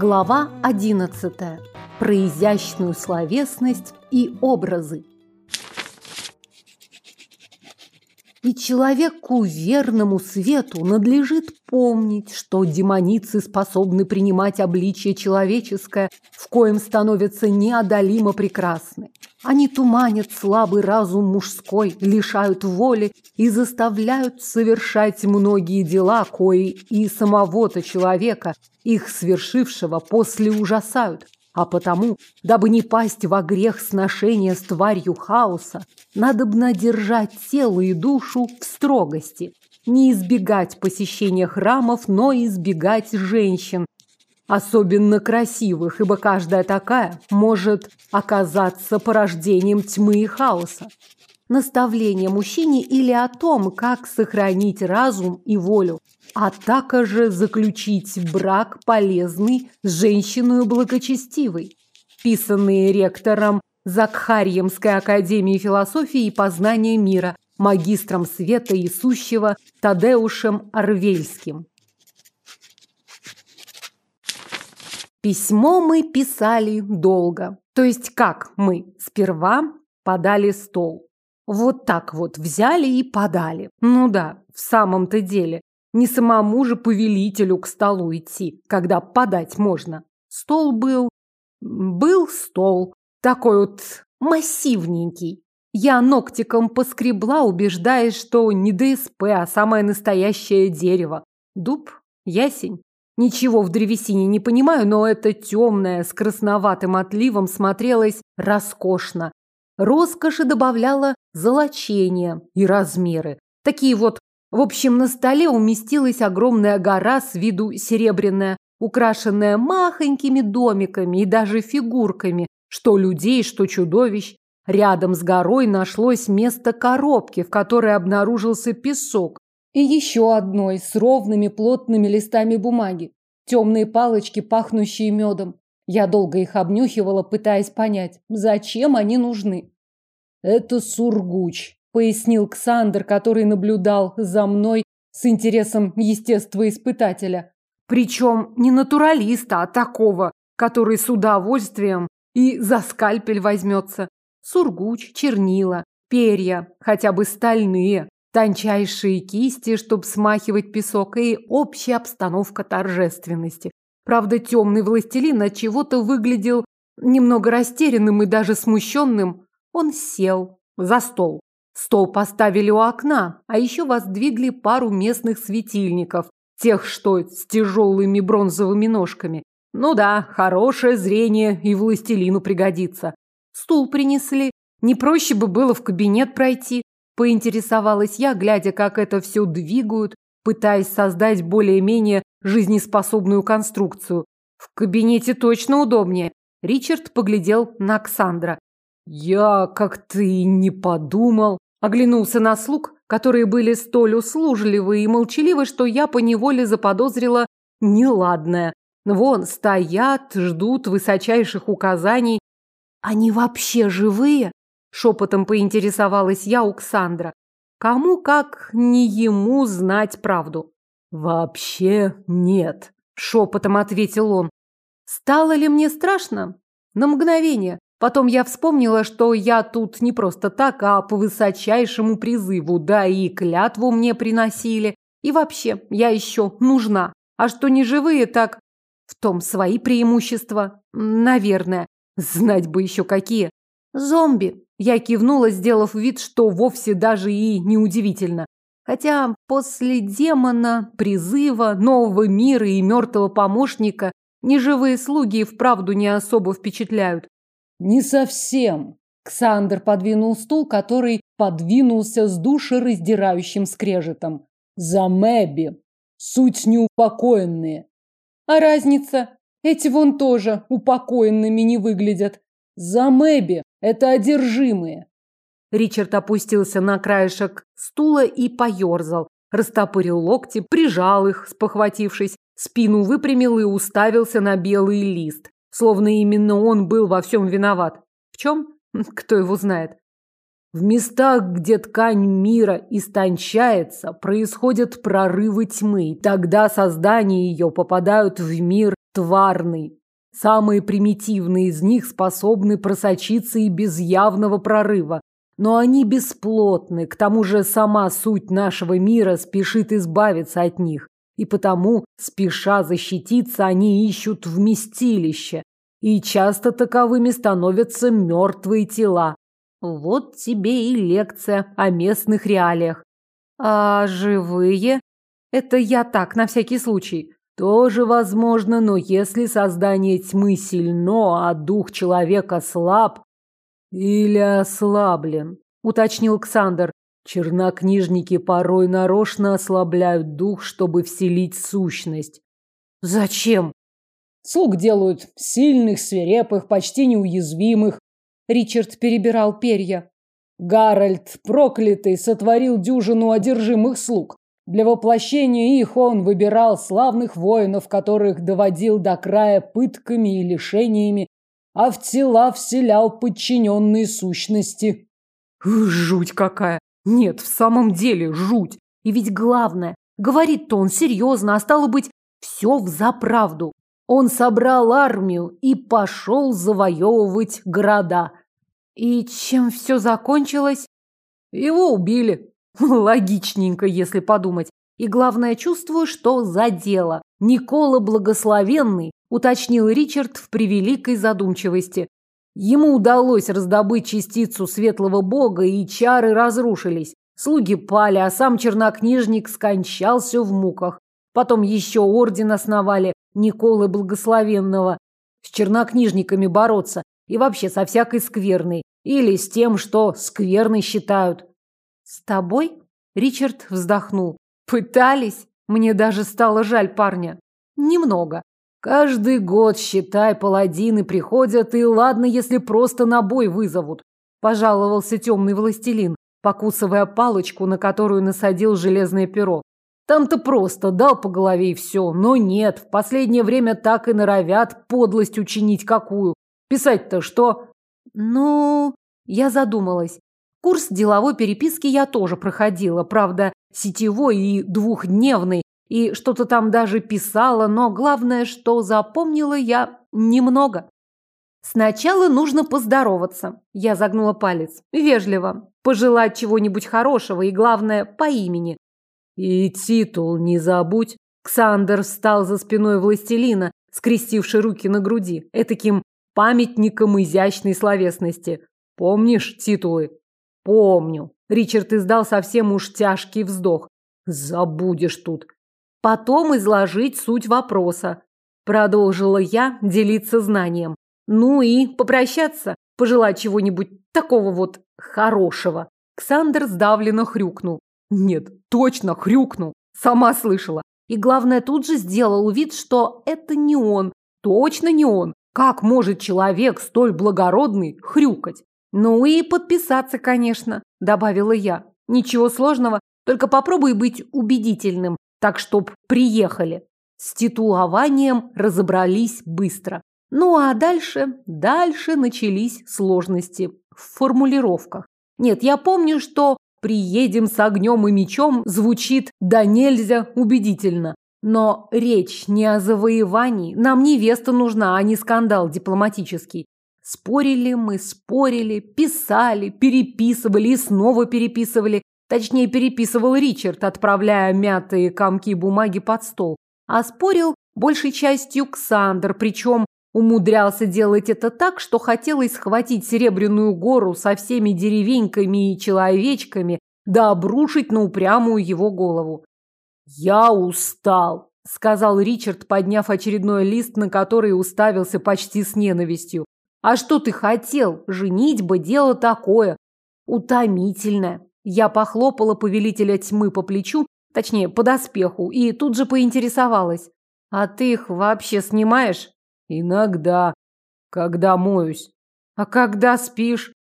Глава 11. Про изящную словесность и образы. И человеку верному свету надлежит помнить, что демоницы способны принимать обличие человеческое, коем становятся неодолимо прекрасны. Они туманят слабый разум мужской, лишают воли и заставляют совершать многие дела, кои и самого-то человека, их свершившего, после ужасают. А потому, дабы не пасть во грех сношения с тварью хаоса, надобно держать тело и душу в строгости, не избегать посещения храмов, но избегать женщин, особенно красивых, ибо каждая такая может оказаться порождением тьмы и хаоса. Наставление мужчине или о том, как сохранить разум и волю, а также заключить брак полезный с женщиной благочестивой. Писанные ректором Закхарьемской академии философии и познания мира, магистром света и сущего Тадеушем Арвельским. Письмо мы писали долго. То есть как мы? Сперва подали стол. Вот так вот взяли и подали. Ну да, в самом-то деле. Не самому же повелителю к столу идти, когда подать можно. Стол был... Был стол. Такой вот массивненький. Я ногтиком поскребла, убеждаясь, что не ДСП, а самое настоящее дерево. Дуб, ясень. Ничего в древесине не понимаю, но это темное с красноватым отливом смотрелось роскошно. Роскоши добавляла золочение и размеры. Такие вот, в общем, на столе уместилась огромная гора с виду серебряная, украшенная махонькими домиками и даже фигурками, что людей, что чудовищ. Рядом с горой нашлось место коробки, в которой обнаружился песок, и еще одной с ровными плотными листами бумаги. Темные палочки, пахнущие медом. Я долго их обнюхивала, пытаясь понять, зачем они нужны. «Это сургуч», — пояснил Ксандр, который наблюдал за мной с интересом естествоиспытателя. Причем не натуралиста, а такого, который с удовольствием и за скальпель возьмется. Сургуч, чернила, перья, хотя бы стальные, тончайшие кисти, чтобы смахивать песок, и общая обстановка торжественности. Правда, темный властелин от чего-то выглядел немного растерянным и даже смущенным. Он сел за стол. Стол поставили у окна, а еще воздвигли пару местных светильников, тех, что с тяжелыми бронзовыми ножками. Ну да, хорошее зрение и властелину пригодится. Стул принесли. Не проще бы было в кабинет пройти. Поинтересовалась я, глядя, как это все двигают, пытаясь создать более-менее жизнеспособную конструкцию. В кабинете точно удобнее. Ричард поглядел на Оксандра. Я как-то и не подумал. Оглянулся на слуг, которые были столь услужливы и молчаливы, что я поневоле заподозрила неладное. Вон стоят, ждут высочайших указаний. Они вообще живые? Шепотом поинтересовалась я у Ксандра. Кому, как не ему, знать правду? Вообще нет, шепотом ответил он. Стало ли мне страшно? На мгновение. Потом я вспомнила, что я тут не просто так, а по высочайшему призыву, да и клятву мне приносили. И вообще, я еще нужна. А что не живые, так в том свои преимущества. Наверное. Знать бы еще какие. Зомби. Я кивнула, сделав вид, что вовсе даже и не удивительно. Хотя после демона, призыва, нового мира и мертвого помощника неживые слуги вправду не особо впечатляют. Не совсем. Ксандр подвинул стул, который подвинулся с душераздирающим скрежетом. За Мэби. Суть неупокоенные. А разница? Эти вон тоже упокоенными не выглядят. За Мэби это одержимые. Ричард опустился на краешек стула и поерзал, растопырил локти, прижал их, спохватившись, спину выпрямил и уставился на белый лист, словно именно он был во всем виноват. В чем? Кто его знает. В местах, где ткань мира истончается, происходят прорывы тьмы. Тогда создания ее попадают в мир тварный. Самые примитивные из них способны просочиться и без явного прорыва. Но они бесплотны, к тому же сама суть нашего мира спешит избавиться от них. И потому, спеша защититься, они ищут вместилище. И часто таковыми становятся мертвые тела. Вот тебе и лекция о местных реалиях. А живые? Это я так, на всякий случай. Тоже возможно, но если создание тьмы сильно, а дух человека слаб или ослаблен, уточнил Александр. Чернокнижники порой нарочно ослабляют дух, чтобы вселить сущность. Зачем? Слуг делают сильных, свирепых, почти неуязвимых. Ричард перебирал перья. Гарольд, проклятый, сотворил дюжину одержимых слуг. Для воплощения их он выбирал славных воинов, которых доводил до края пытками и лишениями, а в тела вселял подчиненные сущности. Жуть какая! Нет, в самом деле жуть. И ведь главное, говорит-то он серьезно, а стало быть, все в заправду. Он собрал армию и пошел завоевывать города. И чем все закончилось? Его убили. Логичненько, если подумать. И главное, чувствую, что за дело. Никола Благословенный, уточнил Ричард в превеликой задумчивости. Ему удалось раздобыть частицу светлого бога, и чары разрушились. Слуги пали, а сам чернокнижник скончался в муках. Потом еще орден основали Николы Благословенного. С чернокнижниками бороться и вообще со всякой скверной. Или с тем, что скверной считают. С тобой? Ричард вздохнул. Пытались? Мне даже стало жаль парня. Немного. Каждый год, считай, паладины приходят, и ладно, если просто на бой вызовут. Пожаловался темный властелин, покусывая палочку, на которую насадил железное перо. Там-то просто дал по голове и все. Но нет, в последнее время так и норовят подлость учинить какую. Писать-то что? Ну, я задумалась. Курс деловой переписки я тоже проходила, правда, сетевой и двухдневный, и что-то там даже писала, но главное, что запомнила я немного. Сначала нужно поздороваться. Я загнула палец. Вежливо. Пожелать чего-нибудь хорошего и, главное, по имени. И титул не забудь. Ксандер встал за спиной властелина, скрестивший руки на груди, этаким памятником изящной словесности. Помнишь титулы? Помню. Ричард издал совсем уж тяжкий вздох. Забудешь тут. Потом изложить суть вопроса. Продолжила я делиться знанием. Ну и попрощаться, пожелать чего-нибудь такого вот хорошего. Ксандр сдавленно хрюкнул. Нет, точно хрюкнул. Сама слышала. И главное, тут же сделал вид, что это не он. Точно не он. Как может человек столь благородный хрюкать? Ну и подписаться, конечно, добавила я. Ничего сложного, только попробуй быть убедительным так чтоб приехали. С титулованием разобрались быстро. Ну а дальше, дальше начались сложности в формулировках. Нет, я помню, что «приедем с огнем и мечом» звучит да нельзя убедительно. Но речь не о завоевании. Нам невеста нужна, а не скандал дипломатический. Спорили мы, спорили, писали, переписывали и снова переписывали. Точнее, переписывал Ричард, отправляя мятые комки бумаги под стол. А спорил большей частью Ксандр, причем умудрялся делать это так, что хотелось схватить Серебряную гору со всеми деревеньками и человечками, да обрушить на упрямую его голову. «Я устал», — сказал Ричард, подняв очередной лист, на который уставился почти с ненавистью. «А что ты хотел? Женить бы дело такое. Утомительное. Я похлопала повелителя тьмы по плечу, точнее, по доспеху, и тут же поинтересовалась. «А ты их вообще снимаешь?» «Иногда. Когда моюсь». «А когда спишь?»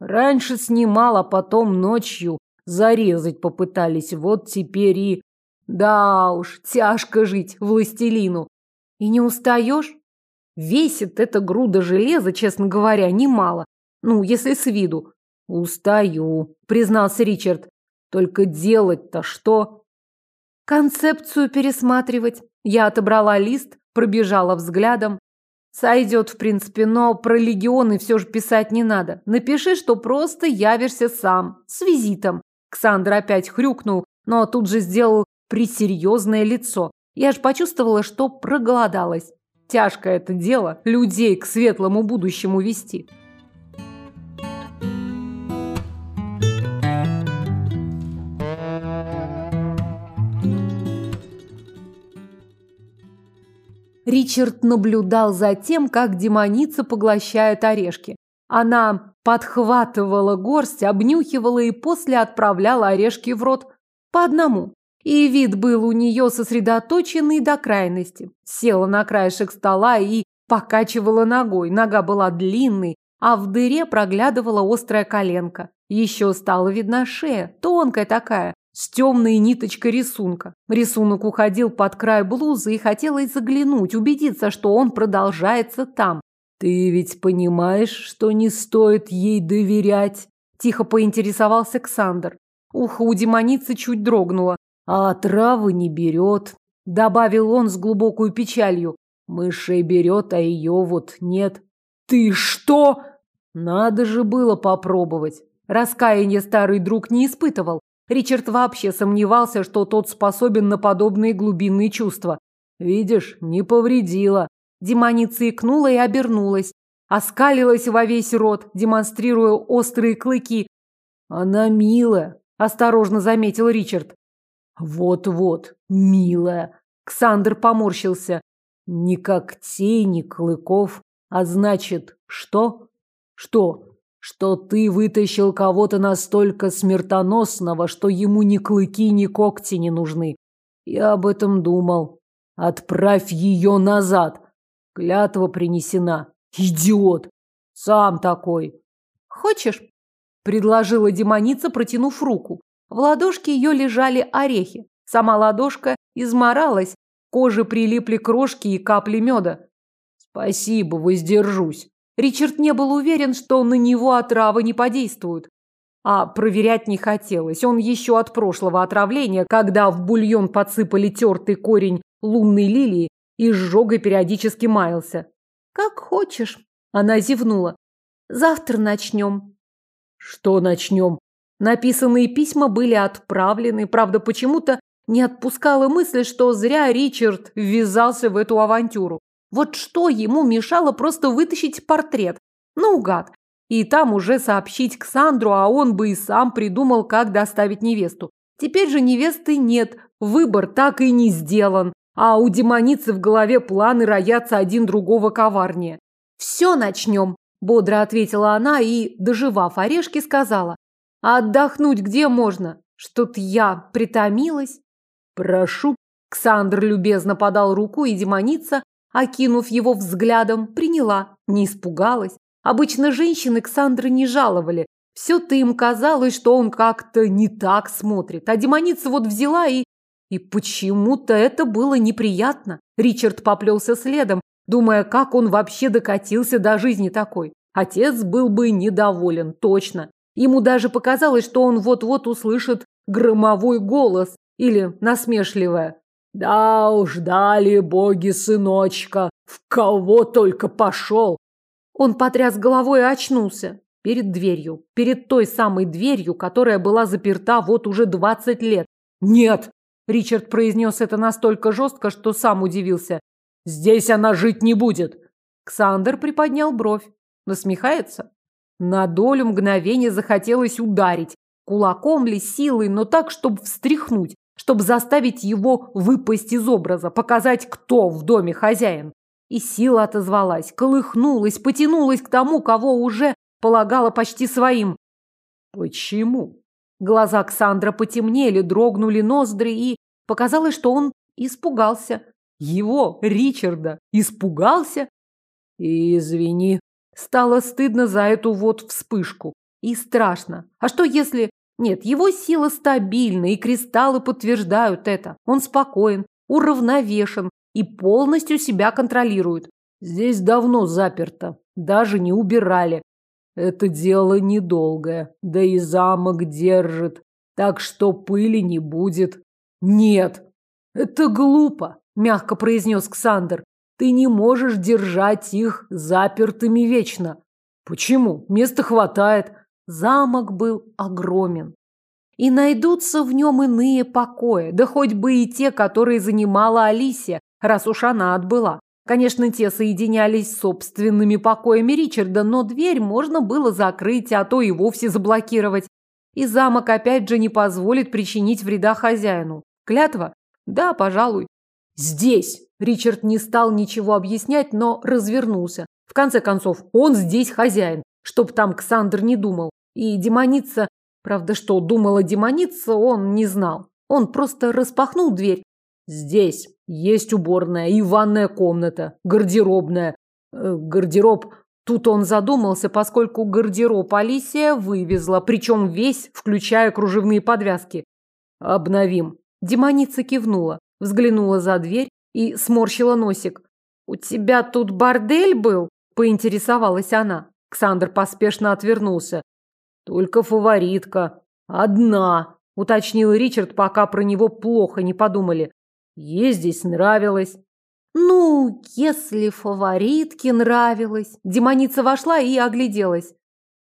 «Раньше снимал, а потом ночью зарезать попытались. Вот теперь и...» «Да уж, тяжко жить властелину». «И не устаешь?» «Весит эта груда железа, честно говоря, немало. Ну, если с виду. Устаю, признался Ричард. Только делать-то что? Концепцию пересматривать. Я отобрала лист, пробежала взглядом. Сойдет, в принципе, но про легионы все же писать не надо. Напиши, что просто явишься сам, с визитом. Ксандр опять хрюкнул, но тут же сделал присерьезное лицо. Я ж почувствовала, что проголодалась. Тяжко это дело людей к светлому будущему вести. Ричард наблюдал за тем, как демоница поглощает орешки. Она подхватывала горсть, обнюхивала и после отправляла орешки в рот. По одному. И вид был у нее сосредоточенный до крайности. Села на краешек стола и покачивала ногой. Нога была длинной, а в дыре проглядывала острая коленка. Еще стала видна шея, тонкая такая, с темной ниточкой рисунка. Рисунок уходил под край блузы и хотелось заглянуть, убедиться, что он продолжается там. «Ты ведь понимаешь, что не стоит ей доверять?» Тихо поинтересовался Ксандр. Ухо у демоницы чуть дрогнуло. «А травы не берет», — добавил он с глубокой печалью. «Мышей берет, а ее вот нет». «Ты что?» «Надо же было попробовать». Раскаяние старый друг не испытывал. Ричард вообще сомневался, что тот способен на подобные глубинные чувства. «Видишь, не повредила». Демоница икнула и обернулась. Оскалилась во весь рот, демонстрируя острые клыки. «Она милая», – осторожно заметил Ричард. «Вот-вот, милая». Ксандр поморщился. «Ни когтей, ни клыков. А значит, что?» «Что?» что ты вытащил кого-то настолько смертоносного, что ему ни клыки, ни когти не нужны. Я об этом думал. Отправь ее назад. Клятва принесена. Идиот. Сам такой. Хочешь? Предложила демоница, протянув руку. В ладошке ее лежали орехи. Сама ладошка изморалась, коже прилипли крошки и капли меда. Спасибо, воздержусь. Ричард не был уверен, что на него отравы не подействуют. А проверять не хотелось. Он еще от прошлого отравления, когда в бульон подсыпали тертый корень лунной лилии и сжогой периодически маялся. «Как хочешь», – она зевнула. «Завтра начнем». «Что начнем?» Написанные письма были отправлены, правда, почему-то не отпускала мысль, что зря Ричард ввязался в эту авантюру. Вот что ему мешало просто вытащить портрет? Наугад. И там уже сообщить к Сандру, а он бы и сам придумал, как доставить невесту. Теперь же невесты нет, выбор так и не сделан. А у демоницы в голове планы роятся один другого коварнее. «Все начнем», – бодро ответила она и, доживав орешки, сказала. «А отдохнуть где можно? Что-то я притомилась». «Прошу». Ксандр любезно подал руку, и демоница окинув его взглядом, приняла, не испугалась. Обычно женщины Ксандры не жаловали. Все-то им казалось, что он как-то не так смотрит. А демоница вот взяла и... И почему-то это было неприятно. Ричард поплелся следом, думая, как он вообще докатился до жизни такой. Отец был бы недоволен, точно. Ему даже показалось, что он вот-вот услышит громовой голос или насмешливое да уж, дали боги сыночка, в кого только пошел. Он потряс головой и очнулся. Перед дверью. Перед той самой дверью, которая была заперта вот уже двадцать лет. Нет! Ричард произнес это настолько жестко, что сам удивился. Здесь она жить не будет. Ксандер приподнял бровь. Насмехается? На долю мгновения захотелось ударить. Кулаком ли, силой, но так, чтобы встряхнуть чтобы заставить его выпасть из образа, показать, кто в доме хозяин. И сила отозвалась, колыхнулась, потянулась к тому, кого уже полагала почти своим. Почему? Глаза Ксандра потемнели, дрогнули ноздри, и показалось, что он испугался. Его, Ричарда, испугался? Извини. Стало стыдно за эту вот вспышку. И страшно. А что если нет, его сила стабильна, и кристаллы подтверждают это. Он спокоен, уравновешен и полностью себя контролирует. Здесь давно заперто, даже не убирали. Это дело недолгое, да и замок держит, так что пыли не будет. Нет, это глупо, мягко произнес Ксандр. Ты не можешь держать их запертыми вечно. Почему? Места хватает. Замок был огромен. И найдутся в нем иные покои, да хоть бы и те, которые занимала Алисия, раз уж она отбыла. Конечно, те соединялись с собственными покоями Ричарда, но дверь можно было закрыть, а то и вовсе заблокировать. И замок опять же не позволит причинить вреда хозяину. Клятва? Да, пожалуй. Здесь. Ричард не стал ничего объяснять, но развернулся. В конце концов, он здесь хозяин, чтоб там Ксандр не думал. И демоница... Правда, что думала демоница, он не знал. Он просто распахнул дверь Здесь есть уборная и ванная комната, гардеробная. Э, гардероб. Тут он задумался, поскольку гардероб Алисия вывезла, причем весь, включая кружевные подвязки. Обновим. Демоница кивнула, взглянула за дверь и сморщила носик. «У тебя тут бордель был?» – поинтересовалась она. Ксандр поспешно отвернулся. «Только фаворитка. Одна», – уточнил Ричард, пока про него плохо не подумали. Ей здесь нравилось. Ну, если фаворитке нравилось. Демоница вошла и огляделась.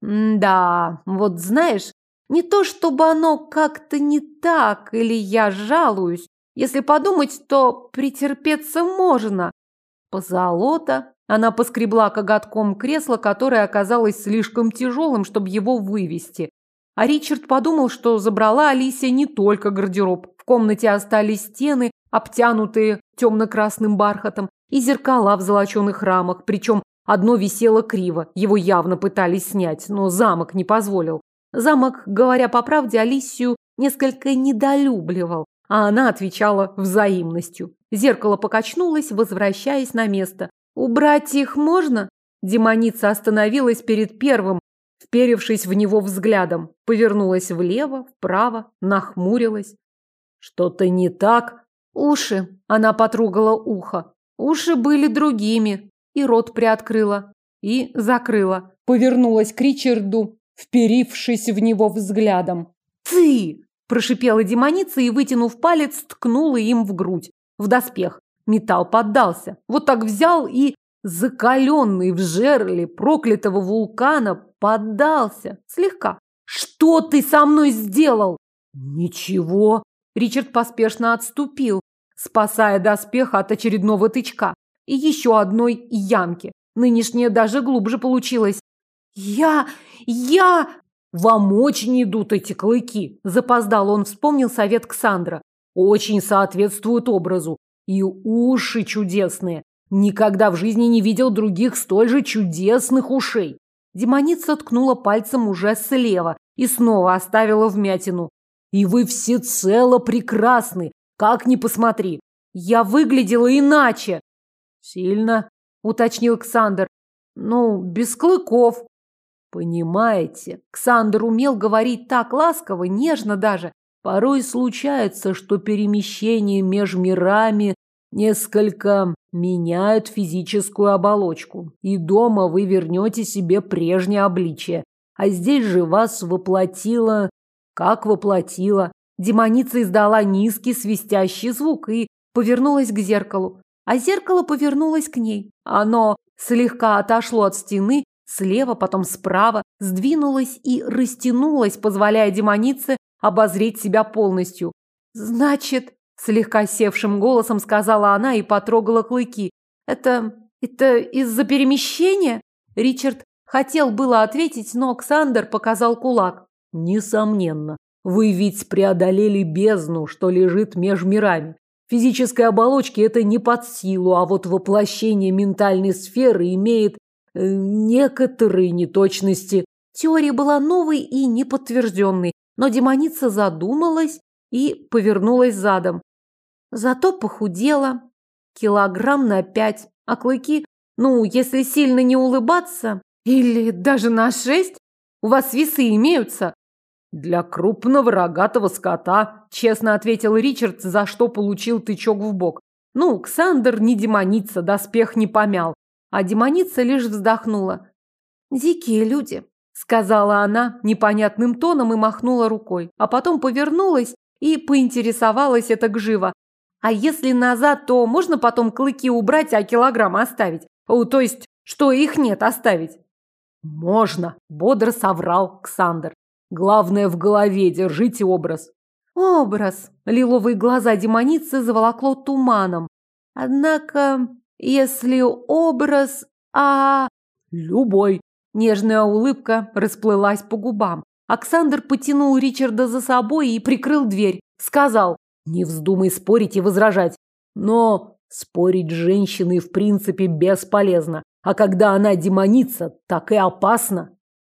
Да, вот знаешь, не то чтобы оно как-то не так, или я жалуюсь. Если подумать, то претерпеться можно. Позолота. Она поскребла коготком кресло, которое оказалось слишком тяжелым, чтобы его вывести. А Ричард подумал, что забрала Алисия не только гардероб. В комнате остались стены, обтянутые темно-красным бархатом, и зеркала в золоченых рамах, причем одно висело криво, его явно пытались снять, но замок не позволил. Замок, говоря по правде, Алисию несколько недолюбливал, а она отвечала взаимностью. Зеркало покачнулось, возвращаясь на место. «Убрать их можно?» Демоница остановилась перед первым, вперевшись в него взглядом, повернулась влево, вправо, нахмурилась. «Что-то не так?» Уши. Она потрогала ухо. Уши были другими. И рот приоткрыла. И закрыла. Повернулась к Ричарду, вперившись в него взглядом. «Ты!» – прошипела демоница и, вытянув палец, ткнула им в грудь. В доспех. Металл поддался. Вот так взял и, закаленный в жерле проклятого вулкана, поддался. Слегка. «Что ты со мной сделал?» «Ничего». Ричард поспешно отступил, спасая доспех от очередного тычка и еще одной ямки. Нынешняя даже глубже получилась. «Я... я...» «Вам очень идут эти клыки», – запоздал он, вспомнил совет Ксандра. «Очень соответствуют образу. И уши чудесные. Никогда в жизни не видел других столь же чудесных ушей». Демоница ткнула пальцем уже слева и снова оставила вмятину. «И вы всецело прекрасны, как ни посмотри, я выглядела иначе. Сильно, уточнил Ксандр. Ну, без клыков. Понимаете, Ксандр умел говорить так ласково, нежно даже. Порой случается, что перемещение между мирами несколько меняют физическую оболочку, и дома вы вернете себе прежнее обличие. А здесь же вас воплотило... Как воплотило? Демоница издала низкий свистящий звук и повернулась к зеркалу. А зеркало повернулось к ней. Оно слегка отошло от стены, слева, потом справа, сдвинулось и растянулось, позволяя демонице обозреть себя полностью. «Значит...» – слегка севшим голосом сказала она и потрогала клыки. «Это... это из-за перемещения?» Ричард хотел было ответить, но Оксандр показал кулак. «Несомненно. Вы ведь преодолели бездну, что лежит меж мирами. Физической оболочке это не под силу, а вот воплощение ментальной сферы имеет некоторые неточности. Теория была новой и неподтвержденной, но демоница задумалась и повернулась задом. Зато похудела. Килограмм на пять. А клыки, ну, если сильно не улыбаться, или даже на шесть, у вас весы имеются? «Для крупного рогатого скота», – честно ответил Ричард, за что получил тычок в бок. Ну, Ксандр не демоница, доспех не помял. А демоница лишь вздохнула. «Дикие люди. сказала она непонятным тоном и махнула рукой, а потом повернулась и поинтересовалась это гживо. А если назад, то можно потом клыки убрать, а килограмм оставить? О, то есть, что их нет оставить? Можно, бодро соврал Ксандр. Главное в голове, держите образ. Образ. Лиловые глаза демоницы заволокло туманом. Однако, если образ, а... Любой. Нежная улыбка расплылась по губам. Оксандр потянул Ричарда за собой и прикрыл дверь. Сказал, не вздумай спорить и возражать. Но спорить с женщиной в принципе бесполезно. А когда она демоница, так и опасно.